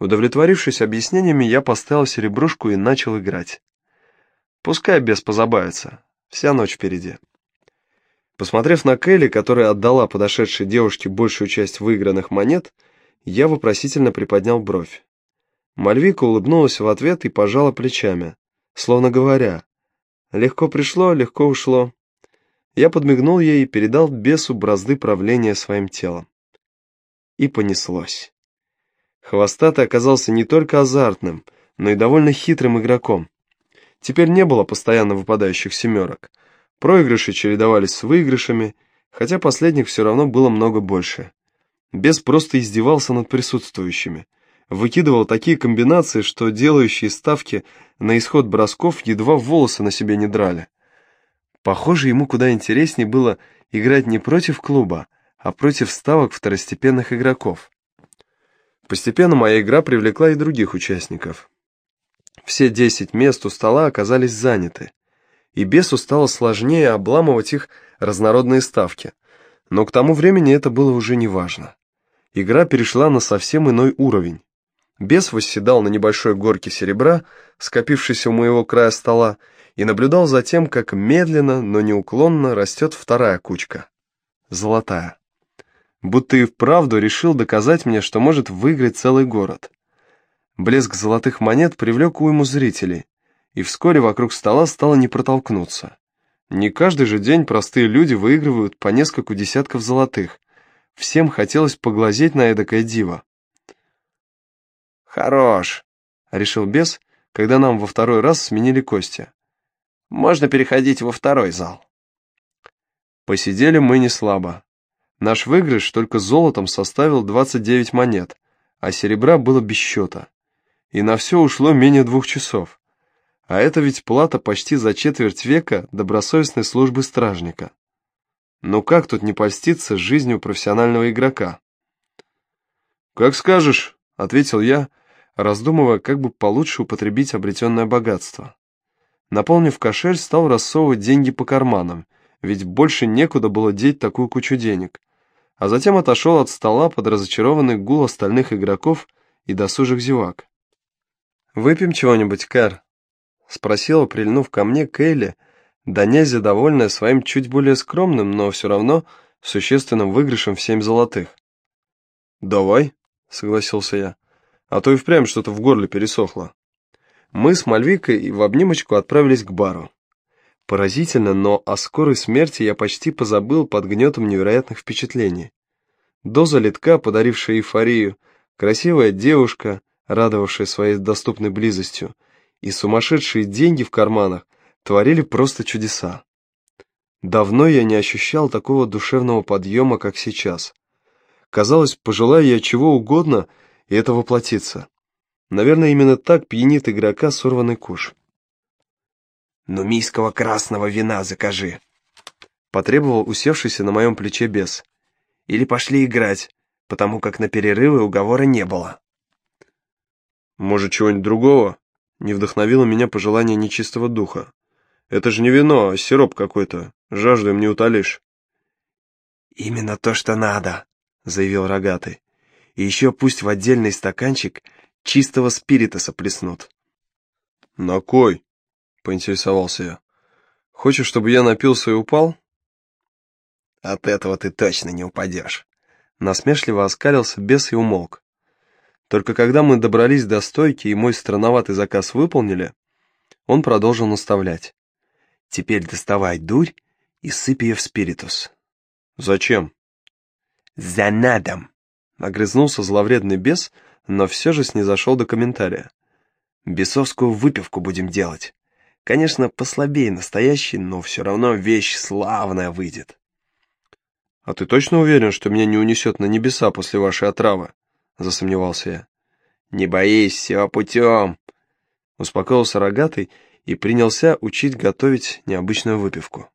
Удовлетворившись объяснениями, я поставил серебрушку и начал играть. Пускай бес позабавится, вся ночь впереди. Посмотрев на Келли, которая отдала подошедшей девушке большую часть выигранных монет, я вопросительно приподнял бровь. Мальвика улыбнулась в ответ и пожала плечами, словно говоря, «Легко пришло, легко ушло». Я подмигнул ей и передал бесу бразды правления своим телом. И понеслось. Хвостатый оказался не только азартным, но и довольно хитрым игроком. Теперь не было постоянно выпадающих семерок. Проигрыши чередовались с выигрышами, хотя последних все равно было много больше. Бес просто издевался над присутствующими. Выкидывал такие комбинации, что делающие ставки на исход бросков едва волосы на себе не драли. Похоже, ему куда интереснее было играть не против клуба, а против ставок второстепенных игроков. Постепенно моя игра привлекла и других участников. Все десять мест у стола оказались заняты, и бесу стало сложнее обламывать их разнородные ставки. Но к тому времени это было уже неважно. Игра перешла на совсем иной уровень. Бес восседал на небольшой горке серебра, скопившейся у моего края стола, и наблюдал за тем, как медленно, но неуклонно растет вторая кучка. Золотая. Будто и вправду решил доказать мне, что может выиграть целый город. Блеск золотых монет привлек уйму зрителей, и вскоре вокруг стола стало не протолкнуться. Не каждый же день простые люди выигрывают по несколько десятков золотых. Всем хотелось поглазеть на эдакое диво. «Хорош», — решил бес, когда нам во второй раз сменили кости. Можно переходить во второй зал. Посидели мы не слабо. Наш выигрыш только золотом составил 29 монет, а серебра было без счета. И на все ушло менее двух часов. А это ведь плата почти за четверть века добросовестной службы стражника. Ну как тут не польститься жизнью профессионального игрока? «Как скажешь», — ответил я, раздумывая, как бы получше употребить обретенное богатство. Наполнив кошель, стал рассовывать деньги по карманам, ведь больше некуда было деть такую кучу денег. А затем отошел от стола под разочарованный гул остальных игроков и досужих зевак. «Выпьем чего-нибудь, Кэр?» — спросила, прильнув ко мне Кейли, да нельзя довольная своим чуть более скромным, но все равно существенным выигрышем в семь золотых. «Давай», — согласился я, — «а то и впрямь что-то в горле пересохло» мы с Мальвикой в обнимочку отправились к бару. Поразительно, но о скорой смерти я почти позабыл под гнетом невероятных впечатлений. Доза литка, подарившая эйфорию, красивая девушка, радовавшая своей доступной близостью, и сумасшедшие деньги в карманах творили просто чудеса. Давно я не ощущал такого душевного подъема, как сейчас. Казалось, пожелая я чего угодно, и это воплотится. Наверное, именно так пьянит игрока сорванный куш. «Нумийского красного вина закажи», — потребовал усевшийся на моем плече бес. «Или пошли играть, потому как на перерывы уговора не было». «Может, чего-нибудь другого?» — не вдохновило меня пожелание нечистого духа. «Это же не вино, а сироп какой-то. Жажду им не утолишь». «Именно то, что надо», — заявил рогатый. «И еще пусть в отдельный стаканчик чистого спиритоса плеснут. «На кой?» — поинтересовался я. «Хочешь, чтобы я напился и упал?» «От этого ты точно не упадешь». Насмешливо оскалился бес и умолк. Только когда мы добрались до стойки и мой странноватый заказ выполнили, он продолжил наставлять. «Теперь доставай дурь и сыпь ее в спиритус». «Зачем?» «За надом!» — огрызнулся зловредный бес, — но все же снизошел до комментария. «Бесовскую выпивку будем делать. Конечно, послабее настоящей, но все равно вещь славная выйдет». «А ты точно уверен, что меня не унесет на небеса после вашей отравы?» — засомневался я. «Не боись, все путем!» Успокоился рогатый и принялся учить готовить необычную выпивку.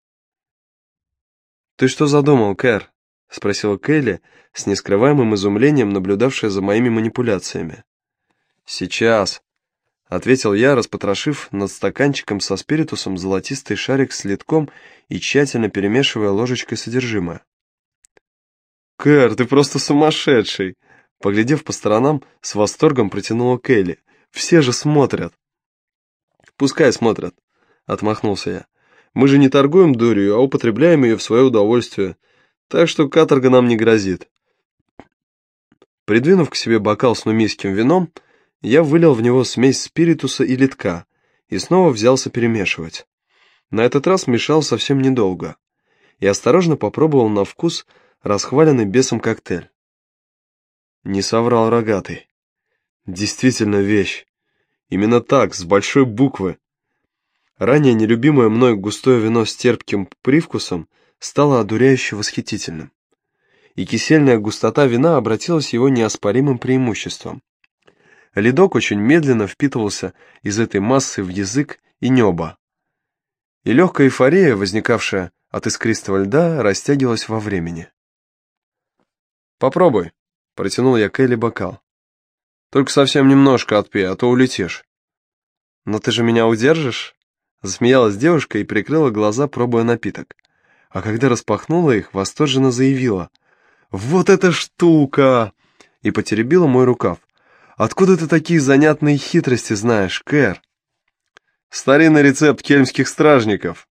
«Ты что задумал, Кэр?» — спросила Келли, с нескрываемым изумлением наблюдавшая за моими манипуляциями. «Сейчас», — ответил я, распотрошив над стаканчиком со спиритусом золотистый шарик с литком и тщательно перемешивая ложечкой содержимое. «Кэр, ты просто сумасшедший!» — Поглядев по сторонам, с восторгом протянула Келли. «Все же смотрят!» «Пускай смотрят», — отмахнулся я. «Мы же не торгуем дурью, а употребляем ее в свое удовольствие, так что каторга нам не грозит». Придвинув к себе бокал с нумийским вином, я вылил в него смесь спиритуса и литка и снова взялся перемешивать. На этот раз мешал совсем недолго и осторожно попробовал на вкус расхваленный бесом коктейль. Не соврал рогатый. Действительно вещь. Именно так, с большой буквы. Ранее нелюбимое мной густое вино с терпким привкусом стало одуряюще восхитительным. И кисельная густота вина обратилась его неоспоримым преимуществом. Ледок очень медленно впитывался из этой массы в язык и небо. И легкая эйфория, возникавшая от искристого льда, растягивалась во времени. «Попробуй», — протянул я Келли бокал. «Только совсем немножко отпей, а то улетишь». «Но ты же меня удержишь?» Засмеялась девушка и прикрыла глаза, пробуя напиток. А когда распахнула их, восторженно заявила. «Вот эта штука!» И потеребила мой рукав. «Откуда ты такие занятные хитрости знаешь, Кэр?» «Старинный рецепт кельмских стражников!»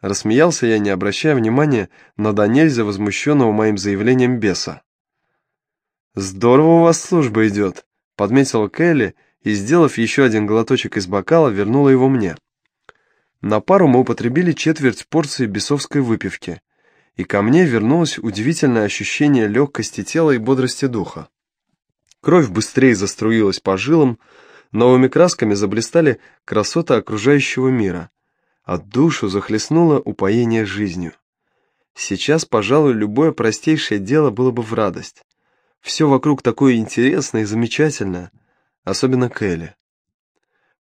Рассмеялся я, не обращая внимания на до возмущенного моим заявлением беса. «Здорово у вас служба идет», — подметила Келли и, сделав еще один глоточек из бокала, вернула его мне. На пару мы употребили четверть порции бесовской выпивки, и ко мне вернулось удивительное ощущение легкости тела и бодрости духа. Кровь быстрее заструилась по жилам, новыми красками заблистали красоты окружающего мира, а душу захлестнуло упоение жизнью. Сейчас, пожалуй, любое простейшее дело было бы в радость. Все вокруг такое интересное и замечательное, особенно Келли.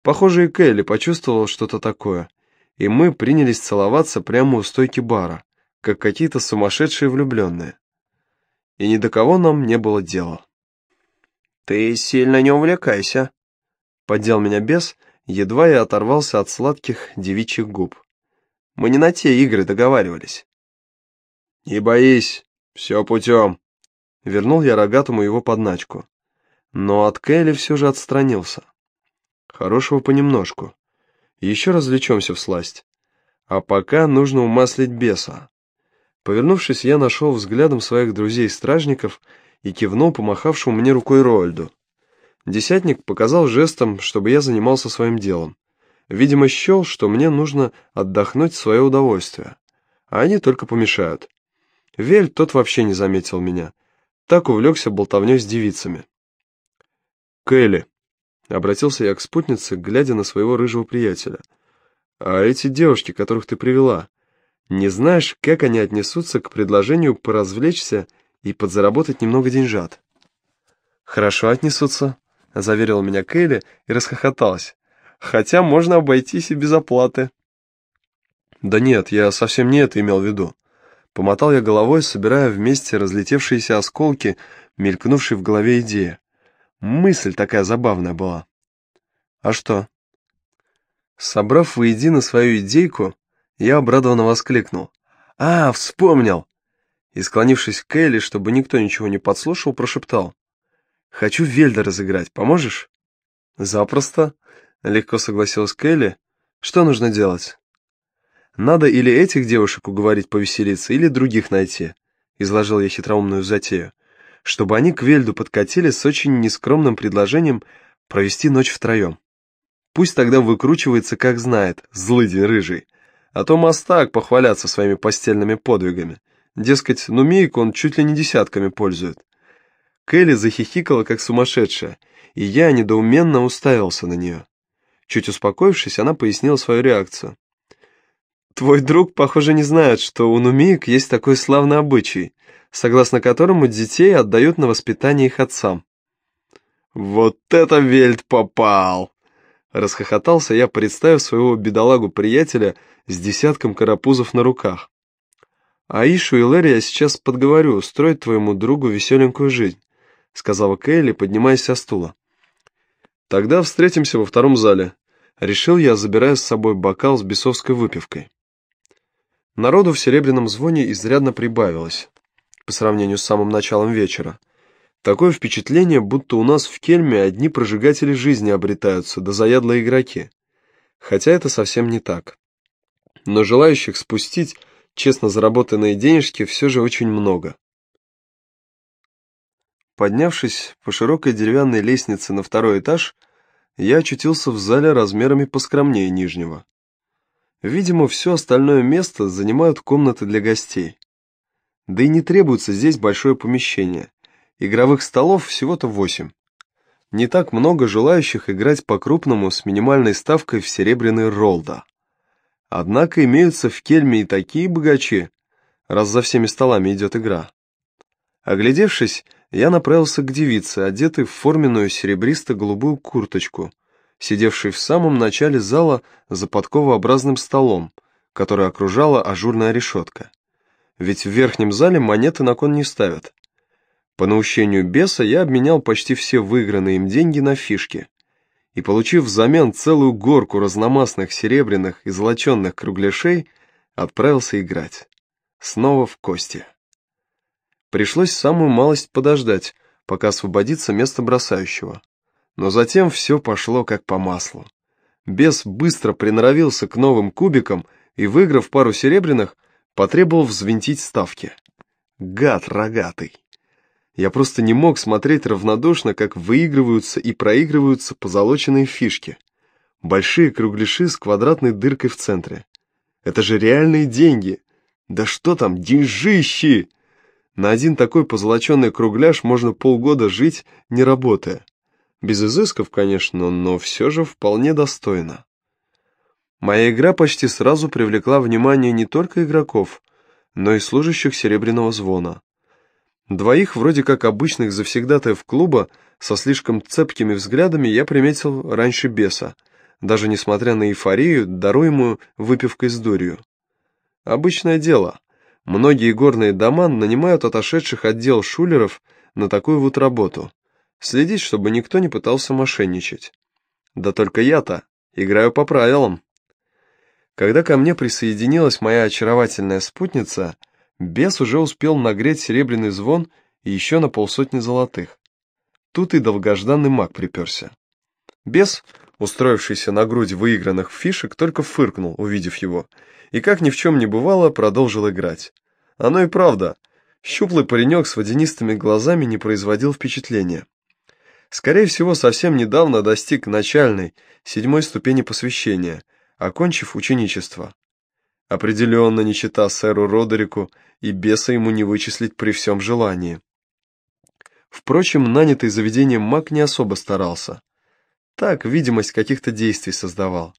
Похоже, и Келли почувствовал что-то такое, и мы принялись целоваться прямо у стойки бара, как какие-то сумасшедшие влюбленные. И ни до кого нам не было дела. «Ты сильно не увлекайся», — поддел меня бес, едва я оторвался от сладких девичьих губ. «Мы не на те игры договаривались». «Не боись, все путем», — вернул я рогатому его подначку. Но от Келли все же отстранился. Хорошего понемножку. Еще развлечемся в сласть. А пока нужно умаслить беса. Повернувшись, я нашел взглядом своих друзей-стражников и кивнул помахавшему мне рукой Роальду. Десятник показал жестом, чтобы я занимался своим делом. Видимо, счел, что мне нужно отдохнуть в свое удовольствие. А они только помешают. Вель тот вообще не заметил меня. Так увлекся болтовней с девицами. «Кэлли», — обратился я к спутнице, глядя на своего рыжего приятеля. «А эти девушки, которых ты привела, не знаешь, как они отнесутся к предложению поразвлечься и подзаработать немного деньжат?» «Хорошо отнесутся», — заверила меня Кейли и расхохоталась. «Хотя можно обойтись и без оплаты». «Да нет, я совсем не это имел в виду». Помотал я головой, собирая вместе разлетевшиеся осколки, мелькнувшие в голове идеи. Мысль такая забавная была. «А что?» Собрав воедино свою идейку, я обрадованно воскликнул. «А, вспомнил!» И, склонившись к Элли, чтобы никто ничего не подслушал, прошептал. Хочу Вельда разыграть, поможешь?» «Запросто», — легко согласилась Келли. «Что нужно делать?» «Надо или этих девушек уговорить повеселиться, или других найти», — изложил я хитроумную затею, «чтобы они к Вельду подкатили с очень нескромным предложением провести ночь втроем. Пусть тогда выкручивается, как знает, злый день рыжий, а то мастак похваляться своими постельными подвигами. Дескать, ну Мейку он чуть ли не десятками пользует. Келли захихикала, как сумасшедшая, и я недоуменно уставился на нее. Чуть успокоившись, она пояснила свою реакцию. «Твой друг, похоже, не знает, что у нумиек есть такой славный обычай, согласно которому детей отдают на воспитание их отцам». «Вот это Вельт попал!» Расхохотался я, представив своего бедолагу-приятеля с десятком карапузов на руках. «Аишу и Лэри я сейчас подговорю устроить твоему другу веселенькую жизнь. — сказала Кейли, поднимаясь со стула. «Тогда встретимся во втором зале», — решил я, забирая с собой бокал с бесовской выпивкой. Народу в серебряном звоне изрядно прибавилось по сравнению с самым началом вечера, Такое впечатление, будто у нас в Кельме одни прожигатели жизни обретаются, да заядлые игроки. Хотя это совсем не так. Но желающих спустить честно заработанные денежки все же очень много. Поднявшись по широкой деревянной лестнице на второй этаж, я очутился в зале размерами поскромнее нижнего. Видимо, все остальное место занимают комнаты для гостей. Да и не требуется здесь большое помещение. Игровых столов всего-то восемь. Не так много желающих играть по-крупному с минимальной ставкой в серебряный ролда. Однако имеются в Кельме и такие богачи, раз за всеми столами идет игра. Оглядевшись, я направился к девице, одетой в форменную серебристо-голубую курточку, сидевшей в самом начале зала за подковообразным столом, который окружала ажурная решетка. Ведь в верхнем зале монеты на кон не ставят. По наущению беса я обменял почти все выигранные им деньги на фишки. И, получив взамен целую горку разномастных серебряных и золоченных кругляшей, отправился играть. Снова в кости. Пришлось самую малость подождать, пока освободится место бросающего. Но затем все пошло как по маслу. Бес быстро приноровился к новым кубикам и, выиграв пару серебряных, потребовал взвинтить ставки. Гад рогатый. Я просто не мог смотреть равнодушно, как выигрываются и проигрываются позолоченные фишки. Большие кругляши с квадратной дыркой в центре. Это же реальные деньги. Да что там, деньжищи! На один такой позолоченный кругляш можно полгода жить, не работая. Без изысков, конечно, но все же вполне достойно. Моя игра почти сразу привлекла внимание не только игроков, но и служащих серебряного звона. Двоих, вроде как обычных завсегдатаев клуба, со слишком цепкими взглядами я приметил раньше беса, даже несмотря на эйфорию, даруемую выпивкой с дурью. Обычное дело. Многие горные дома нанимают отошедших отдел шулеров на такую вот работу. Следить, чтобы никто не пытался мошенничать. Да только я-то играю по правилам. Когда ко мне присоединилась моя очаровательная спутница, бес уже успел нагреть серебряный звон и еще на полсотни золотых. Тут и долгожданный маг приперся. Бес, устроившийся на грудь выигранных фишек, только фыркнул, увидев его, и, как ни в чем не бывало, продолжил играть. Оно и правда. Щуплый паренек с водянистыми глазами не производил впечатления. Скорее всего, совсем недавно достиг начальной, седьмой ступени посвящения, окончив ученичество. Определенно не чита сэру Родерику, и беса ему не вычислить при всем желании. Впрочем, нанятый заведением маг не особо старался. Так, видимость каких-то действий создавал.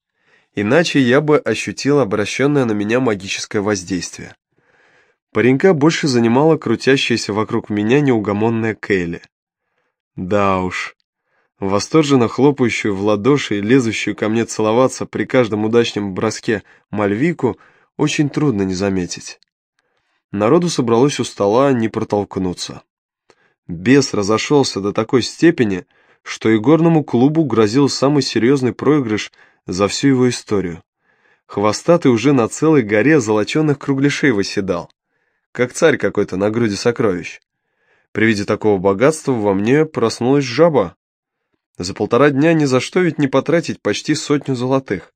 Иначе я бы ощутил обращенное на меня магическое воздействие. Паренька больше занимала крутящаяся вокруг меня неугомонная Кейли. Да уж, восторженно хлопающую в ладоши и лезущую ко мне целоваться при каждом удачном броске Мальвику очень трудно не заметить. Народу собралось у стола не протолкнуться. Бес разошелся до такой степени, что и горному клубу грозил самый серьезный проигрыш за всю его историю. Хвостатый уже на целой горе золоченных кругляшей восседал как царь какой-то на груди сокровищ. При виде такого богатства во мне проснулась жаба. За полтора дня ни за что ведь не потратить почти сотню золотых.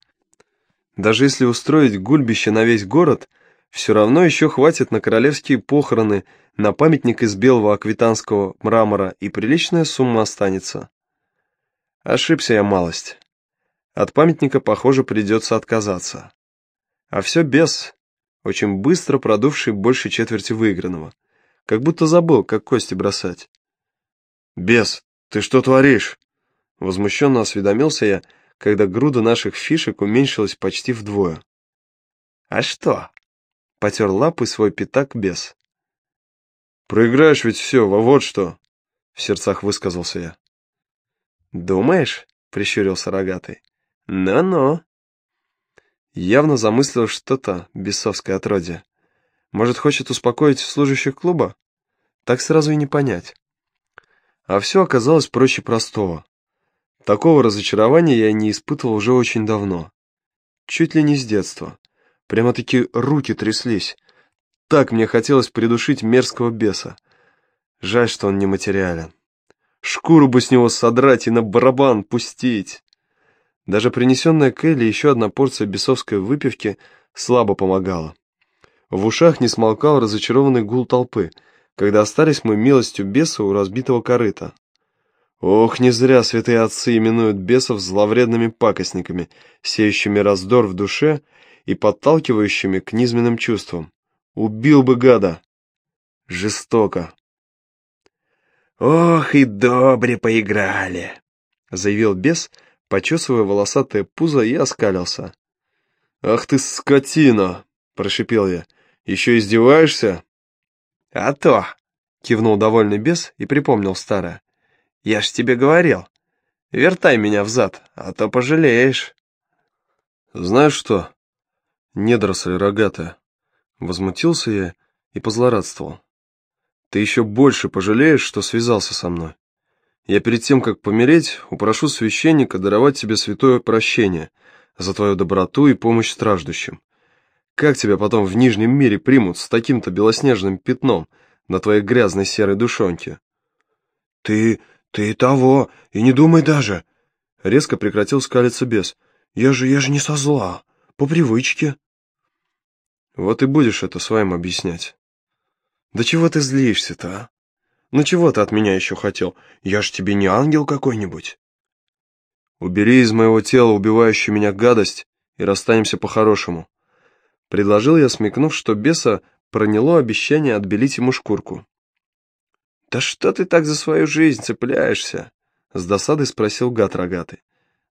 Даже если устроить гульбище на весь город, все равно еще хватит на королевские похороны, на памятник из белого аквитанского мрамора, и приличная сумма останется. Ошибся я малость. От памятника, похоже, придется отказаться. А все без, очень быстро продувший больше четверти выигранного. Как будто забыл, как кости бросать. «Бес, ты что творишь?» Возмущенно осведомился я, когда груда наших фишек уменьшилась почти вдвое. «А что?» — потер лапы свой пятак бес. «Проиграешь ведь все, во вот что!» — в сердцах высказался я. «Думаешь?» — прищурился рогатый. «Ну-ну!» Явно замыслил что-то бесовское отродье. Может, хочет успокоить служащих клуба? Так сразу и не понять. А все оказалось проще простого. Такого разочарования я не испытывал уже очень давно. Чуть ли не с детства. Прямо-таки руки тряслись. Так мне хотелось придушить мерзкого беса. Жаль, что он нематериален. Шкуру бы с него содрать и на барабан пустить. Даже принесенная Келли еще одна порция бесовской выпивки слабо помогала. В ушах не смолкал разочарованный гул толпы, когда остались мы милостью беса у разбитого корыта. Ох, не зря святые отцы именуют бесов зловредными пакостниками, сеющими раздор в душе и подталкивающими к низменным чувствам. Убил бы гада! Жестоко. «Ох, и добре поиграли!» — заявил бес, почесывая волосатое пузо и оскалился. «Ах ты скотина!» — прошипел я. «Еще издеваешься?» «А то!» — кивнул довольный бес и припомнил старое. «Я ж тебе говорил. Вертай меня взад, а то пожалеешь». «Знаешь что, недоросль рогатая?» Возмутился я и позлорадствовал. «Ты еще больше пожалеешь, что связался со мной. Я перед тем, как помереть, упрошу священника даровать тебе святое прощение за твою доброту и помощь страждущим. Как тебя потом в Нижнем мире примут с таким-то белоснежным пятном на твоей грязной серой душонке? Ты, ты того, и не думай даже. Резко прекратил скалиться бес. Я же, я же не со зла, по привычке. Вот и будешь это своим объяснять. Да чего ты злишься-то, а? Ну чего ты от меня еще хотел? Я ж тебе не ангел какой-нибудь. Убери из моего тела убивающую меня гадость и расстанемся по-хорошему. Предложил я, смекнув, что беса проняло обещание отбелить ему шкурку. «Да что ты так за свою жизнь цепляешься?» — с досадой спросил гад рогатый.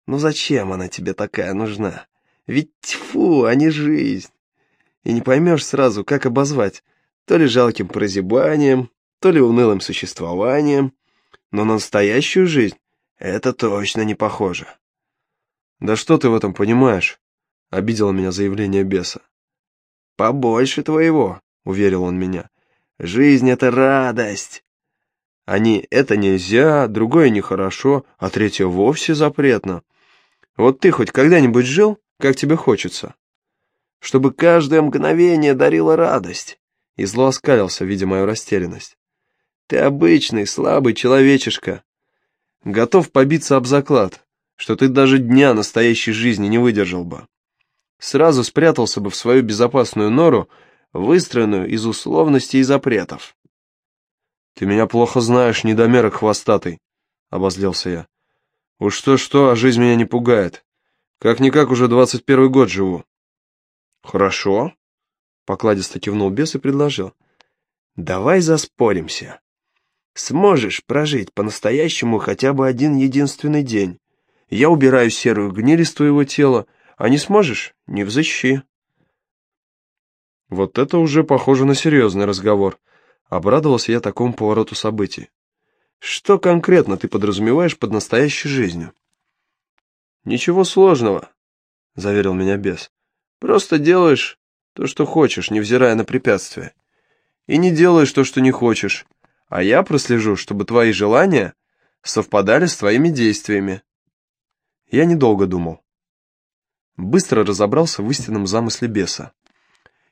«Ну зачем она тебе такая нужна? Ведь тьфу, а не жизнь!» И не поймешь сразу, как обозвать, то ли жалким прозябанием, то ли унылым существованием, но на настоящую жизнь это точно не похоже. «Да что ты в этом понимаешь?» — обидело меня заявление беса. «Побольше твоего», — уверил он меня. «Жизнь — это радость». Они «это нельзя», другое нехорошо, а третье вовсе запретно. Вот ты хоть когда-нибудь жил, как тебе хочется? Чтобы каждое мгновение дарило радость. И зло оскалился, видя мою растерянность. Ты обычный, слабый человечишка. Готов побиться об заклад, что ты даже дня настоящей жизни не выдержал бы сразу спрятался бы в свою безопасную нору, выстроенную из условностей и запретов. «Ты меня плохо знаешь, недомерок хвостатый», — обозлился я. «Уж что-что, а жизнь меня не пугает. Как-никак уже двадцать первый год живу». «Хорошо», — покладисто кивнул бес и предложил. «Давай заспоримся. Сможешь прожить по-настоящему хотя бы один единственный день. Я убираю серую гниль из твоего тела, а не сможешь — не взыщи. Вот это уже похоже на серьезный разговор. Обрадовался я такому повороту событий. Что конкретно ты подразумеваешь под настоящей жизнью? Ничего сложного, заверил меня бес. Просто делаешь то, что хочешь, невзирая на препятствия. И не делаешь то, что не хочешь. А я прослежу, чтобы твои желания совпадали с твоими действиями. Я недолго думал быстро разобрался в истинном замысле беса.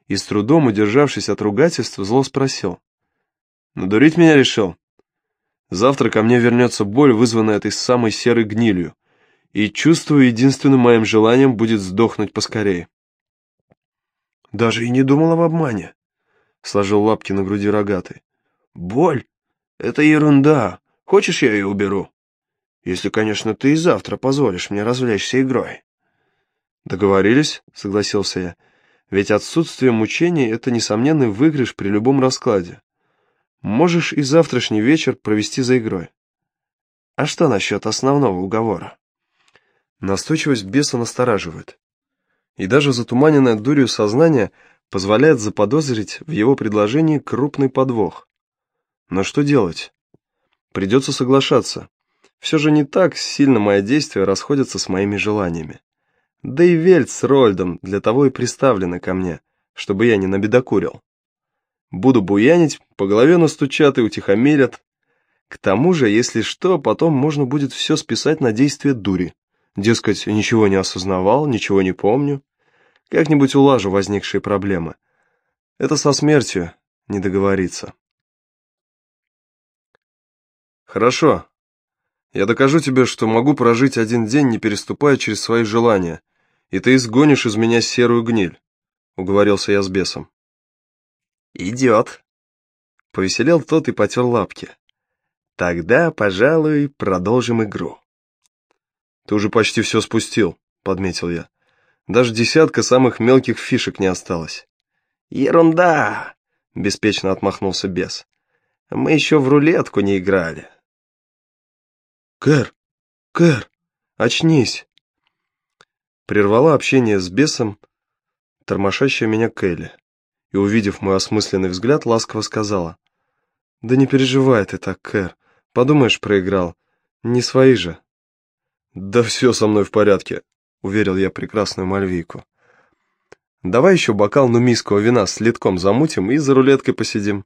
И с трудом, удержавшись от ругательства, зло спросил. «Надурить меня решил? Завтра ко мне вернется боль, вызванная этой самой серой гнилью, и чувствую, единственным моим желанием будет сдохнуть поскорее». «Даже и не думал об обмане», — сложил лапки на груди рогатый. «Боль? Это ерунда. Хочешь, я ее уберу? Если, конечно, ты и завтра позволишь мне развлечься игрой». «Договорились?» — согласился я. «Ведь отсутствие мучений — это несомненный выигрыш при любом раскладе. Можешь и завтрашний вечер провести за игрой». «А что насчет основного уговора?» Настойчивость беса настораживает. И даже затуманенное дурью сознание позволяет заподозрить в его предложении крупный подвох. Но что делать? Придется соглашаться. Все же не так сильно мои действия расходятся с моими желаниями. Да и Вельт с Рольдом для того и приставлены ко мне, чтобы я не набедокурил. Буду буянить, по голове настучат и утихомирят. К тому же, если что, потом можно будет все списать на действие дури. Дескать, ничего не осознавал, ничего не помню. Как-нибудь улажу возникшие проблемы. Это со смертью не договориться. Хорошо, Я докажу тебе, что могу прожить один день, не переступая через свои желания, и ты изгонишь из меня серую гниль», — уговорился я с бесом. «Идет», — повеселел тот и потер лапки. «Тогда, пожалуй, продолжим игру». «Ты уже почти все спустил», — подметил я. «Даже десятка самых мелких фишек не осталось». «Ерунда!» — беспечно отмахнулся бес. «Мы еще в рулетку не играли». «Кэр! Кэр! Очнись!» Прервала общение с бесом тормошащая меня Келли, и, увидев мой осмысленный взгляд, ласково сказала. «Да не переживай ты так, Кэр. Подумаешь, проиграл. Не свои же». «Да все со мной в порядке», — уверил я прекрасную мальвийку. «Давай еще бокал нумийского вина с литком замутим и за рулеткой посидим».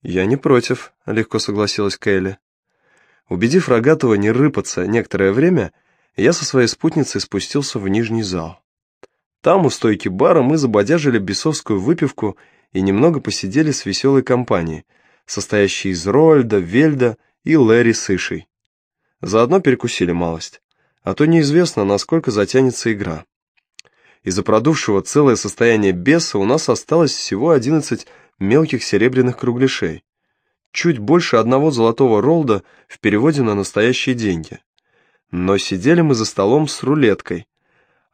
«Я не против», — легко согласилась Кейли. Убедив Рогатого не рыпаться некоторое время, я со своей спутницей спустился в нижний зал. Там, у стойки бара, мы забодяжили бесовскую выпивку и немного посидели с веселой компанией, состоящей из Рольда, Вельда и Лэри с Ишей. Заодно перекусили малость, а то неизвестно, насколько затянется игра. Из-за продувшего целое состояние беса у нас осталось всего 11 мелких серебряных кругляшей. Чуть больше одного золотого ролда в переводе на настоящие деньги. Но сидели мы за столом с рулеткой,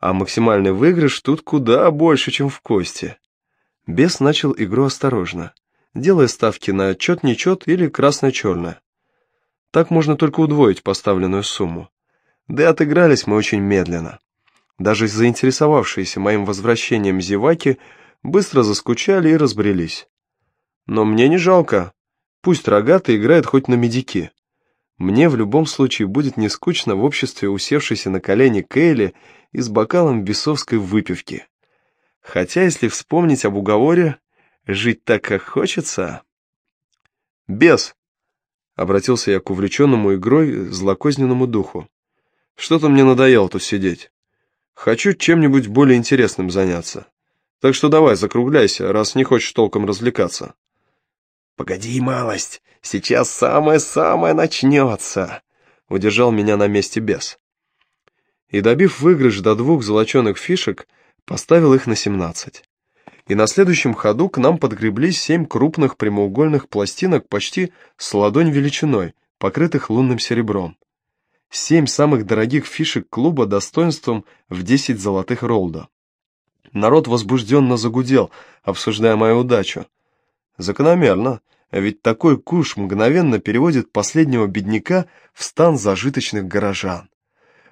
а максимальный выигрыш тут куда больше, чем в кости. Бес начал игру осторожно, делая ставки на чет-нечет или красное-черное. Так можно только удвоить поставленную сумму. Да и отыгрались мы очень медленно. Даже заинтересовавшиеся моим возвращением зеваки быстро заскучали и разбрелись. Но мне не жалко. Пусть рогатый играет хоть на медике. Мне в любом случае будет не скучно в обществе усевшейся на колени Кейли и с бокалом бесовской выпивки. Хотя, если вспомнить об уговоре, жить так, как хочется... «Бес!» — обратился я к увлеченному игрой злокозненному духу. «Что-то мне надоело тут сидеть. Хочу чем-нибудь более интересным заняться. Так что давай, закругляйся, раз не хочешь толком развлекаться». «Погоди, малость, сейчас самое-самое начнется!» — удержал меня на месте бес и, добив выигрыш до двух золоченых фишек, поставил их на 17. И на следующем ходу к нам подгребли семь крупных прямоугольных пластинок почти с ладонь величиной, покрытых лунным серебром. Семь самых дорогих фишек клуба достоинством в 10 золотых ролда. Народ возбужденно загудел, обсуждая мою удачу. Закономерно, ведь такой куш мгновенно переводит последнего бедняка в стан зажиточных горожан.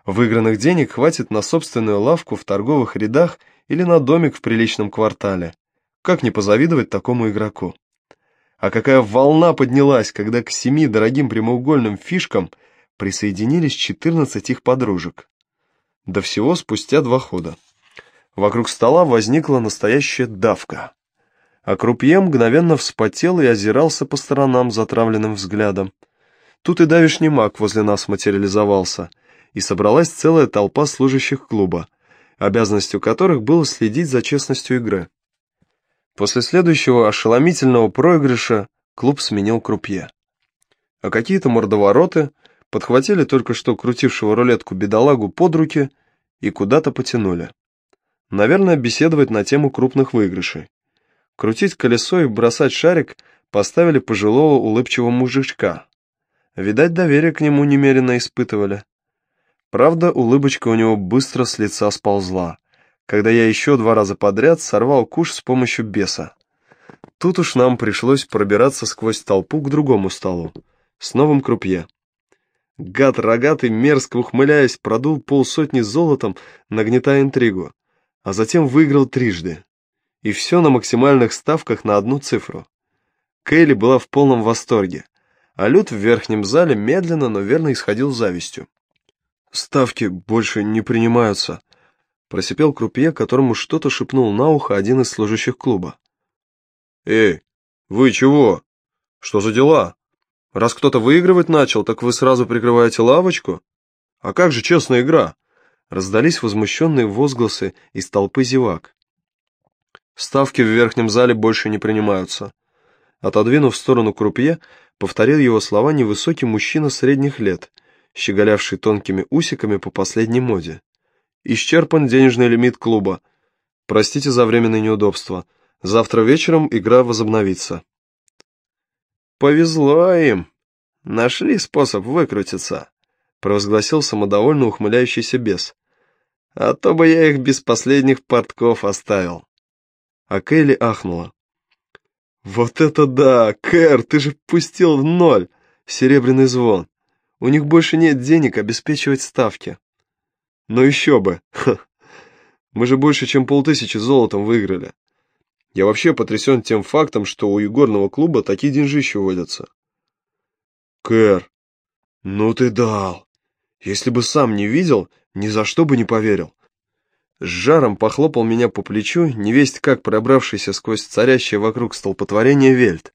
Выигранных денег хватит на собственную лавку в торговых рядах или на домик в приличном квартале. Как не позавидовать такому игроку? А какая волна поднялась, когда к семи дорогим прямоугольным фишкам присоединились 14 их подружек. До всего спустя два хода. Вокруг стола возникла настоящая давка. А крупье мгновенно вспотел и озирался по сторонам затравленным взглядом. Тут и давишний маг возле нас материализовался — и собралась целая толпа служащих клуба, обязанностью которых было следить за честностью игры. После следующего ошеломительного проигрыша клуб сменил крупье. А какие-то мордовороты подхватили только что крутившего рулетку бедолагу под руки и куда-то потянули. Наверное, беседовать на тему крупных выигрышей. Крутить колесо и бросать шарик поставили пожилого улыбчивого мужичка. Видать, доверие к нему немерено испытывали. Правда, улыбочка у него быстро с лица сползла, когда я еще два раза подряд сорвал куш с помощью беса. Тут уж нам пришлось пробираться сквозь толпу к другому столу, с новым крупье. Гад рогатый, мерзко ухмыляясь, продул полсотни золотом, нагнетая интригу, а затем выиграл трижды. И все на максимальных ставках на одну цифру. Кейли была в полном восторге, а Люд в верхнем зале медленно, но верно исходил завистью. «Ставки больше не принимаются», — просипел крупье, которому что-то шепнул на ухо один из служащих клуба. «Эй, вы чего? Что за дела? Раз кто-то выигрывать начал, так вы сразу прикрываете лавочку? А как же честная игра?» Раздались возмущенные возгласы из толпы зевак. «Ставки в верхнем зале больше не принимаются». Отодвинув в сторону крупье, повторил его слова невысокий мужчина средних лет — щеголявший тонкими усиками по последней моде. «Исчерпан денежный лимит клуба. Простите за временное неудобство. Завтра вечером игра возобновится». «Повезло им. Нашли способ выкрутиться», — провозгласил самодовольно ухмыляющийся бес. «А то бы я их без последних портков оставил». А Кейли ахнула. «Вот это да! Кэр, ты же пустил в ноль! Серебряный звон! У них больше нет денег обеспечивать ставки!» «Ну еще бы! Ха. Мы же больше, чем полтысячи золотом выиграли!» Я вообще потрясен тем фактом, что у игорного клуба такие деньжища водятся. Кэр, ну ты дал. Если бы сам не видел, ни за что бы не поверил. С жаром похлопал меня по плечу, невесть как пробравшийся сквозь царящее вокруг столпотворение вельт,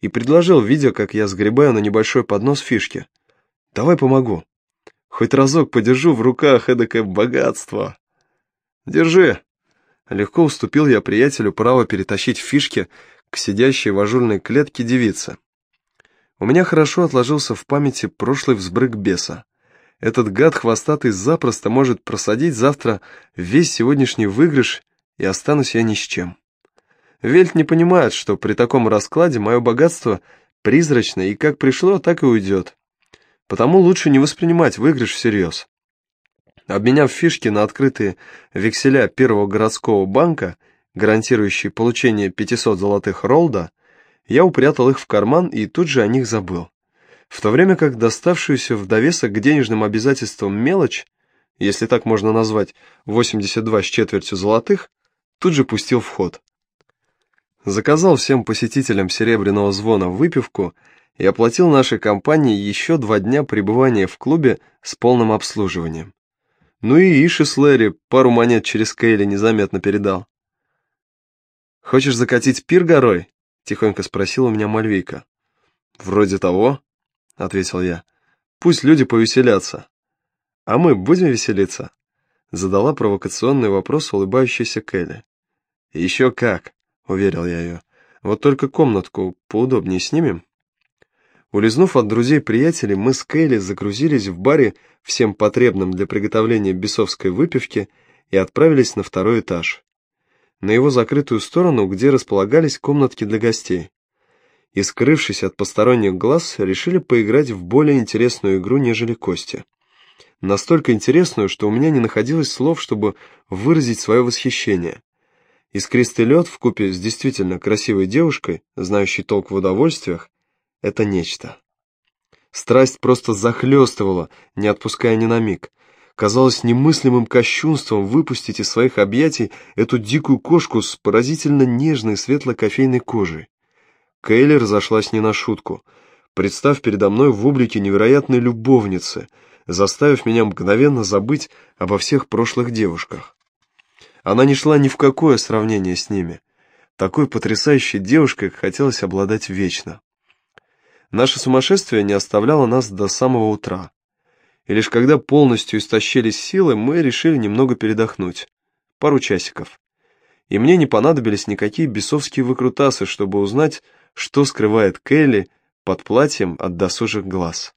и предложил, видя, как я сгребаю на небольшой поднос фишки. «Давай помогу. Хоть разок подержу в руках эдакое богатство». «Держи». Легко уступил я приятелю право перетащить фишки к сидящей в ажурной клетке девице. У меня хорошо отложился в памяти прошлый взбрык беса. Этот гад хвостатый запросто может просадить завтра весь сегодняшний выигрыш, и останусь я ни с чем. Вельт не понимает, что при таком раскладе мое богатство призрачно и как пришло, так и уйдет. Потому лучше не воспринимать выигрыш всерьез. Обменяв фишки на открытые векселя первого городского банка, гарантирующие получение 500 золотых ролда, я упрятал их в карман и тут же о них забыл в то время как доставшуюся в довесок к денежным обязательствам мелочь, если так можно назвать 82 с четвертью золотых, тут же пустил в ход. Заказал всем посетителям серебряного звона выпивку и оплатил нашей компании еще два дня пребывания в клубе с полным обслуживанием. Ну и Иши с Лэри пару монет через Кейли незаметно передал. «Хочешь закатить пир горой?» — тихонько спросила у меня Мальвейка. «Вроде того», — ответил я. «Пусть люди повеселятся». «А мы будем веселиться?» — задала провокационный вопрос улыбающаяся Келли. «Еще как», — уверил я ее. «Вот только комнатку поудобнее снимем». Улизнув от друзей-приятелей, мы с Кейли загрузились в баре всем потребным для приготовления бесовской выпивки и отправились на второй этаж. На его закрытую сторону, где располагались комнатки для гостей и, скрывшись от посторонних глаз, решили поиграть в более интересную игру, нежели кости. Настолько интересную, что у меня не находилось слов, чтобы выразить свое восхищение. Искристый лед купе с действительно красивой девушкой, знающей толк в удовольствиях, это нечто. Страсть просто захлестывала, не отпуская ни на миг. Казалось немыслимым кощунством выпустить из своих объятий эту дикую кошку с поразительно нежной светло-кофейной кожей. Кейли разошлась не на шутку, представ передо мной в облике невероятной любовницы, заставив меня мгновенно забыть обо всех прошлых девушках. Она не шла ни в какое сравнение с ними. Такой потрясающей девушкой хотелось обладать вечно. Наше сумасшествие не оставляло нас до самого утра. И лишь когда полностью истощились силы, мы решили немного передохнуть. Пару часиков. И мне не понадобились никакие бесовские выкрутасы, чтобы узнать, что скрывает Келли под платьем от досужих глаз.